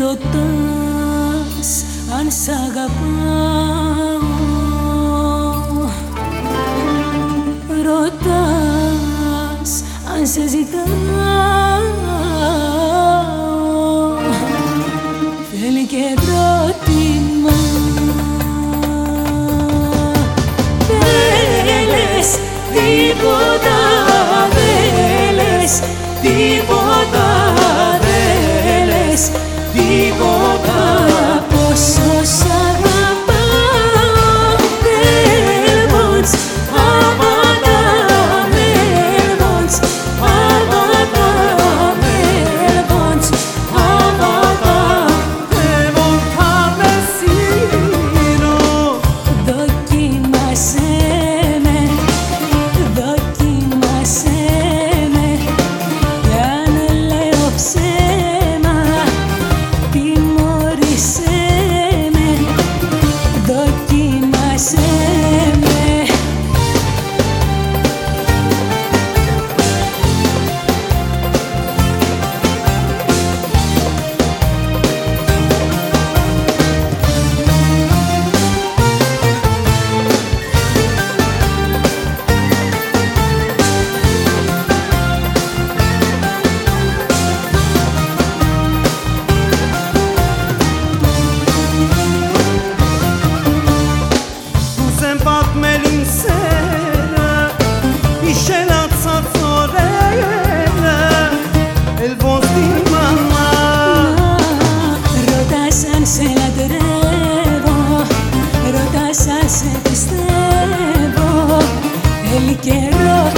Ρωτάς αν σ' αγαπάω. Ρωτάς αν σε ζητάω. τίποτα δεν λες, τίποτα δεν λες, τίποτα πόσο σ' πιστεύω. Θέλει καιρό